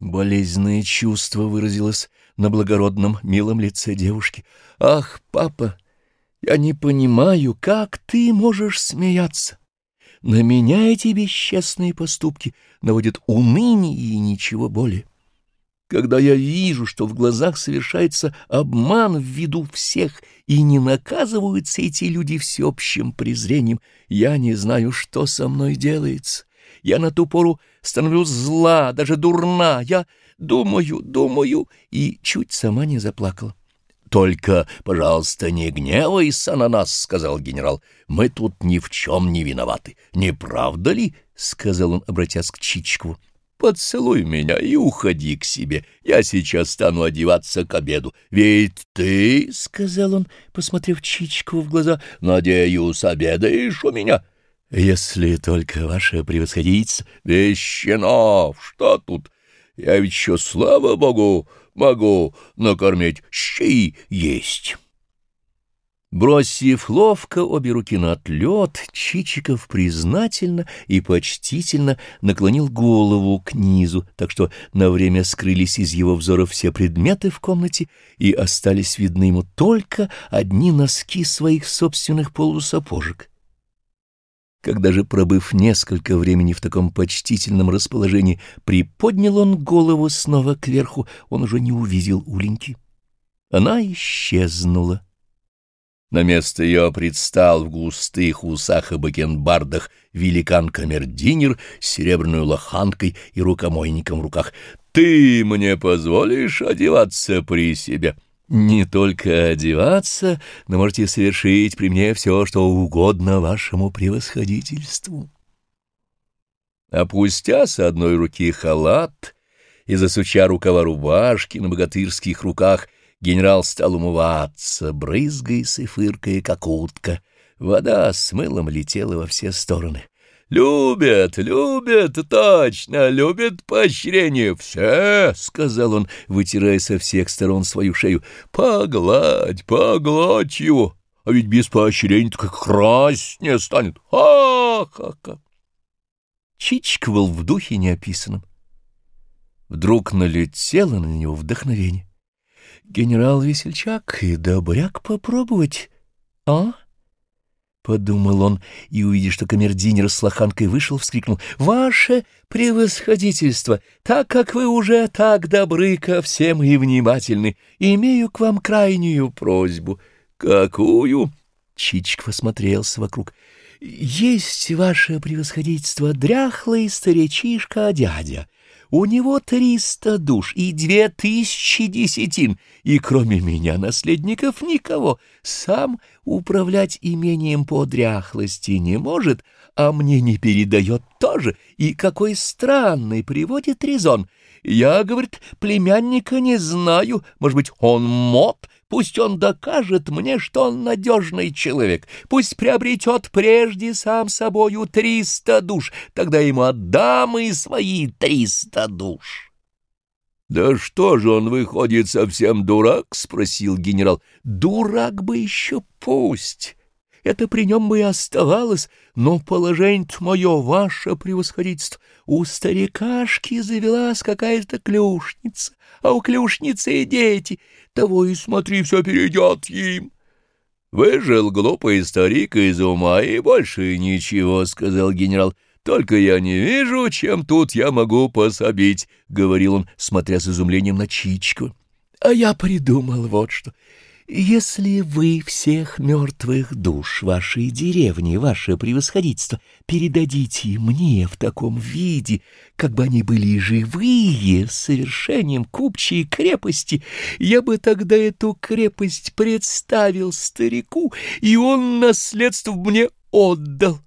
Болезненное чувство выразилось на благородном, милом лице девушки. «Ах, папа, я не понимаю, как ты можешь смеяться? На меня эти бесчестные поступки наводят уныние и ничего более. Когда я вижу, что в глазах совершается обман в виду всех, и не наказываются эти люди всеобщим презрением, я не знаю, что со мной делается». Я на ту пору становлюсь зла, даже дурна. Я думаю, думаю, и чуть сама не заплакала. — Только, пожалуйста, не гневайся на нас, — сказал генерал. — Мы тут ни в чем не виноваты. Не правда ли? — сказал он, обратясь к Чичкову. — Поцелуй меня и уходи к себе. Я сейчас стану одеваться к обеду. Ведь ты, — сказал он, посмотрев Чичкову в глаза, — надеюсь, обедаешь у меня. — если только ваше превосходительство... Вещенов, что тут? Я ведь еще, слава богу, могу накормить щи есть. Бросив ловко обе руки на отлет, Чичиков признательно и почтительно наклонил голову к низу, так что на время скрылись из его взора все предметы в комнате, и остались видны ему только одни носки своих собственных полусапожек. Когда же, пробыв несколько времени в таком почтительном расположении, приподнял он голову снова кверху, он уже не увидел Уленьки. Она исчезнула. На место ее предстал в густых усах и бакенбардах великан-камердинер с серебряной лоханкой и рукомойником в руках. «Ты мне позволишь одеваться при себе?» Не только одеваться, но можете совершить при мне все, что угодно вашему превосходительству. Опустя с одной руки халат и засуча рукава рубашки на богатырских руках, генерал стал умываться, брызгаясь и фыркая, как утка. Вода с мылом летела во все стороны. «Любят, любят, точно, любят поощрение. Все, — сказал он, вытирая со всех сторон свою шею, — погладь, погладь его, а ведь без поощрения как краснее станет. Ха-ха-ха!» Чичковал в духе неописанном. Вдруг налетело на него вдохновение. «Генерал Весельчак и добряк попробовать, а?» Подумал он и, увидев, что камердинер с лоханкой вышел, вскрикнул. «Ваше превосходительство! Так как вы уже так добры ко всем и внимательны, имею к вам крайнюю просьбу». «Какую?» Чичиков осмотрелся вокруг. «Есть, ваше превосходительство, дряхлый старичишка-дядя». У него триста душ и две тысячи десятин, и кроме меня наследников никого. Сам управлять имением по дряхлости не может, а мне не передает тоже. И какой странный приводит резон. Я, говорит, племянника не знаю, может быть, он мод, Пусть он докажет мне, что он надежный человек. Пусть приобретет прежде сам собою триста душ. Тогда ему отдам и свои триста душ. — Да что же он выходит совсем дурак? — спросил генерал. — Дурак бы еще пусть это при нем бы и оставалось, но положение мое, ваше превосходительство, у старикашки завелась какая-то клюшница, а у клюшницы и дети, того и смотри, все перейдет им. «Выжил глупый старик из ума, и больше ничего», — сказал генерал. «Только я не вижу, чем тут я могу пособить», — говорил он, смотря с изумлением на Чичку. «А я придумал вот что». Если вы всех мертвых душ вашей деревни, ваше превосходительство, передадите мне в таком виде, как бы они были живые, с совершением купчей крепости, я бы тогда эту крепость представил старику, и он наследство мне отдал.